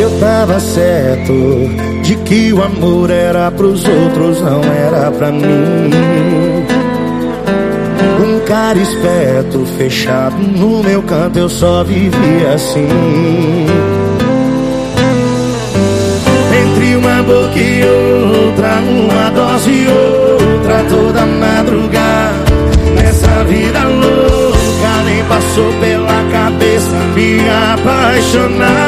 Eu tava certo de que o amor era pros outros, não era pra mim. Um cara esperto, fechado no meu canto, eu só vivia assim. Entre uma boca e outra, uma dose e outra, toda madrugada. Nessa vida louca, nem passou pela cabeça me apaixonar.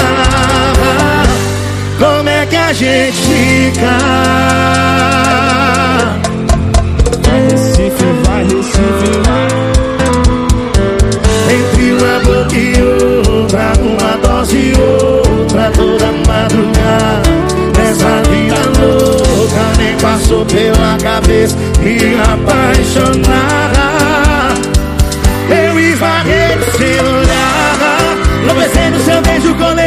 a gente fica? Vai Recife, vai Recife, vai. Entre uma boca e outra, uma dose e outra Toda madrugada, nessa vida louca Nem passou pela cabeça. Me apaixonar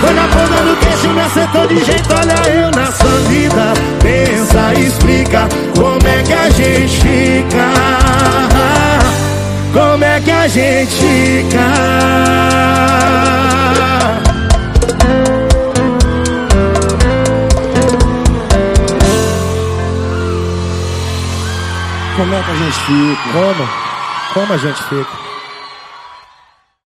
Foi na ponta do queixo, me acertou de jeito Olha eu na sua vida Pensa, explica Como é que a gente fica Como é que a gente fica Como é que a gente fica? Como? Como a gente fica?